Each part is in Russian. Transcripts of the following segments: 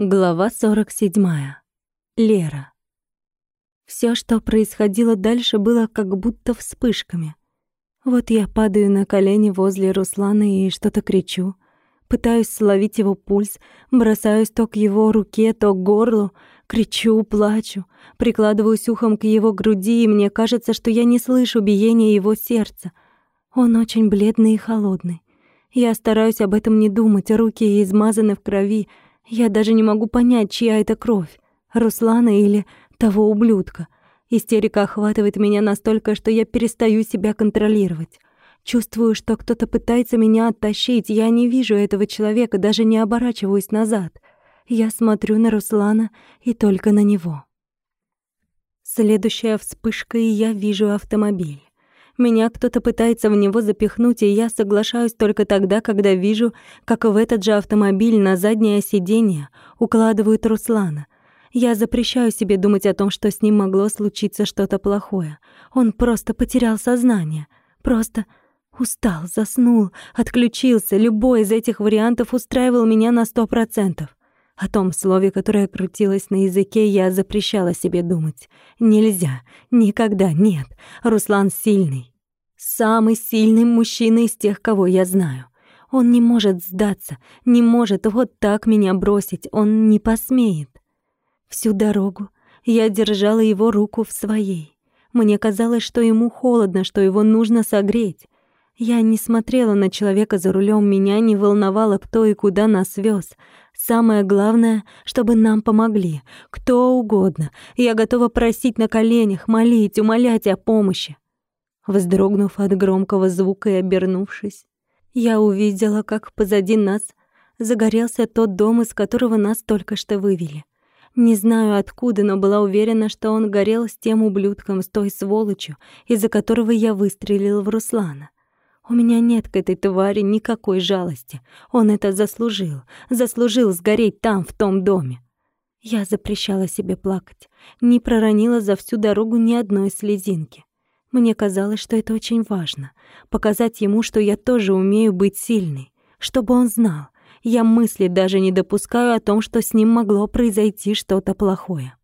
Глава 47. Лера. Все, что происходило дальше, было как будто вспышками. Вот я падаю на колени возле Руслана и что-то кричу. Пытаюсь словить его пульс, бросаюсь то к его руке, то к горлу, кричу, плачу, прикладываюсь ухом к его груди, и мне кажется, что я не слышу биения его сердца. Он очень бледный и холодный. Я стараюсь об этом не думать, руки измазаны в крови, я даже не могу понять, чья это кровь, Руслана или того ублюдка. Истерика охватывает меня настолько, что я перестаю себя контролировать. Чувствую, что кто-то пытается меня оттащить. Я не вижу этого человека, даже не оборачиваюсь назад. Я смотрю на Руслана и только на него. Следующая вспышка, и я вижу автомобиль. Меня кто-то пытается в него запихнуть, и я соглашаюсь только тогда, когда вижу, как в этот же автомобиль на заднее сиденье укладывают Руслана. Я запрещаю себе думать о том, что с ним могло случиться что-то плохое. Он просто потерял сознание. Просто устал, заснул, отключился. Любой из этих вариантов устраивал меня на сто процентов. О том слове, которое крутилось на языке, я запрещала себе думать. Нельзя, никогда нет. Руслан сильный. Самый сильный мужчина из тех, кого я знаю. Он не может сдаться, не может вот так меня бросить, он не посмеет. Всю дорогу я держала его руку в своей. Мне казалось, что ему холодно, что его нужно согреть. Я не смотрела на человека за рулем, меня не волновало, кто и куда нас вез. Самое главное, чтобы нам помогли. Кто угодно. Я готова просить на коленях, молить, умолять о помощи. Вздрогнув от громкого звука и обернувшись, я увидела, как позади нас загорелся тот дом, из которого нас только что вывели. Не знаю откуда, но была уверена, что он горел с тем ублюдком, с той сволочью, из-за которого я выстрелила в Руслана. У меня нет к этой твари никакой жалости. Он это заслужил. Заслужил сгореть там, в том доме. Я запрещала себе плакать. Не проронила за всю дорогу ни одной слезинки. Мне казалось, что это очень важно. Показать ему, что я тоже умею быть сильной. Чтобы он знал. Я мысли даже не допускаю о том, что с ним могло произойти что-то плохое.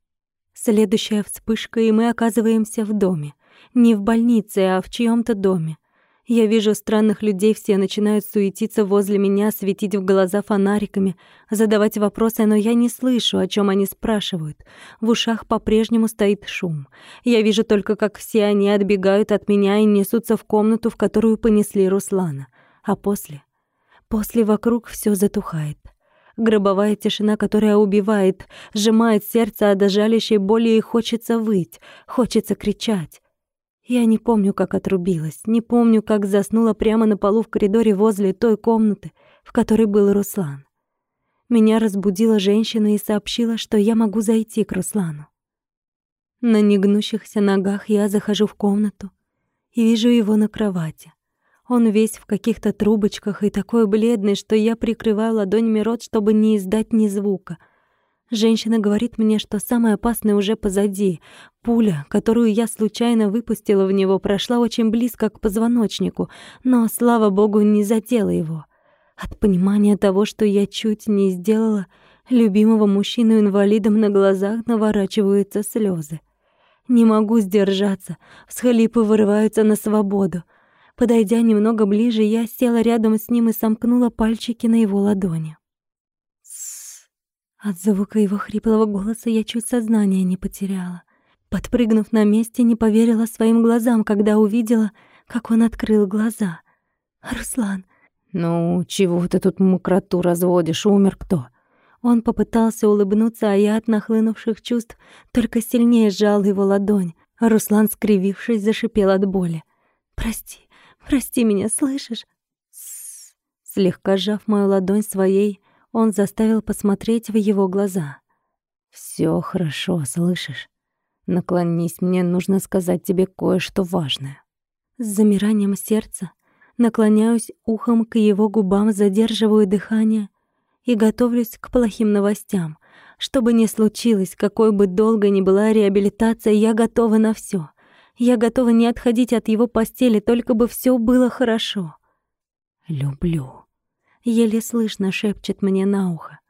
Следующая вспышка, и мы оказываемся в доме. Не в больнице, а в чьём-то доме. Я вижу странных людей, все начинают суетиться возле меня, светить в глаза фонариками, задавать вопросы, но я не слышу, о чем они спрашивают. В ушах по-прежнему стоит шум. Я вижу только, как все они отбегают от меня и несутся в комнату, в которую понесли Руслана. А после... После вокруг все затухает. Гробовая тишина, которая убивает, сжимает сердце, а до жалящей боли и хочется выть, хочется кричать. Я не помню, как отрубилась, не помню, как заснула прямо на полу в коридоре возле той комнаты, в которой был Руслан. Меня разбудила женщина и сообщила, что я могу зайти к Руслану. На негнущихся ногах я захожу в комнату и вижу его на кровати. Он весь в каких-то трубочках и такой бледный, что я прикрываю ладонями рот, чтобы не издать ни звука — Женщина говорит мне, что самое опасное уже позади. Пуля, которую я случайно выпустила в него, прошла очень близко к позвоночнику, но, слава богу, не задела его. От понимания того, что я чуть не сделала, любимого мужчину инвалидом на глазах наворачиваются слезы. Не могу сдержаться, всхлипы вырываются на свободу. Подойдя немного ближе, я села рядом с ним и сомкнула пальчики на его ладони. От звука его хриплого голоса я чуть сознание не потеряла. Подпрыгнув на месте, не поверила своим глазам, когда увидела, как он открыл глаза. «Руслан!» «Ну, чего ты тут мокроту разводишь? Умер кто?» Он попытался улыбнуться, а я от нахлынувших чувств только сильнее сжал его ладонь. Руслан, скривившись, зашипел от боли. «Прости, прости меня, слышишь?» Слегка сжав мою ладонь своей, он заставил посмотреть в его глаза. Всё хорошо, слышишь? Наклонись, мне нужно сказать тебе кое-что важное». С замиранием сердца наклоняюсь ухом к его губам, задерживаю дыхание и готовлюсь к плохим новостям. Что бы ни случилось, какой бы долго ни была реабилитация, я готова на всё. Я готова не отходить от его постели, только бы всё было хорошо. «Люблю», еле слышно шепчет мне на ухо.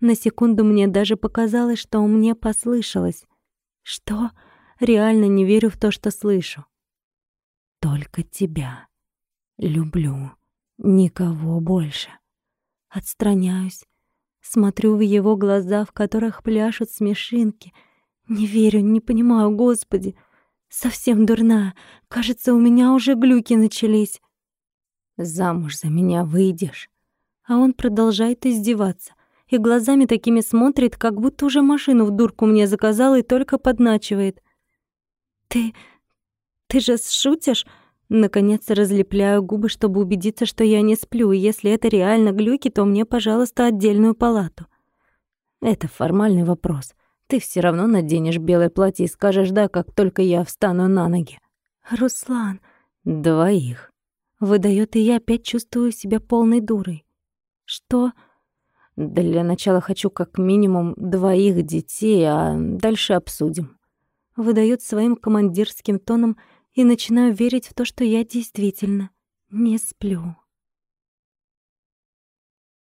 На секунду мне даже показалось, что мне послышалось. Что? Реально не верю в то, что слышу. Только тебя. Люблю. Никого больше. Отстраняюсь. Смотрю в его глаза, в которых пляшут смешинки. Не верю, не понимаю, Господи. Совсем дурная. Кажется, у меня уже глюки начались. Замуж за меня выйдешь. А он продолжает издеваться и глазами такими смотрит, как будто уже машину в дурку мне заказал и только подначивает. «Ты... ты же шутишь?» Наконец разлепляю губы, чтобы убедиться, что я не сплю, и если это реально глюки, то мне, пожалуйста, отдельную палату. Это формальный вопрос. Ты все равно наденешь белое платье и скажешь «да», как только я встану на ноги. «Руслан...» «Двоих». Выдаёт, и я опять чувствую себя полной дурой. «Что?» Для начала хочу как минимум двоих детей, а дальше обсудим. Выдает своим командирским тоном и начинаю верить в то, что я действительно не сплю.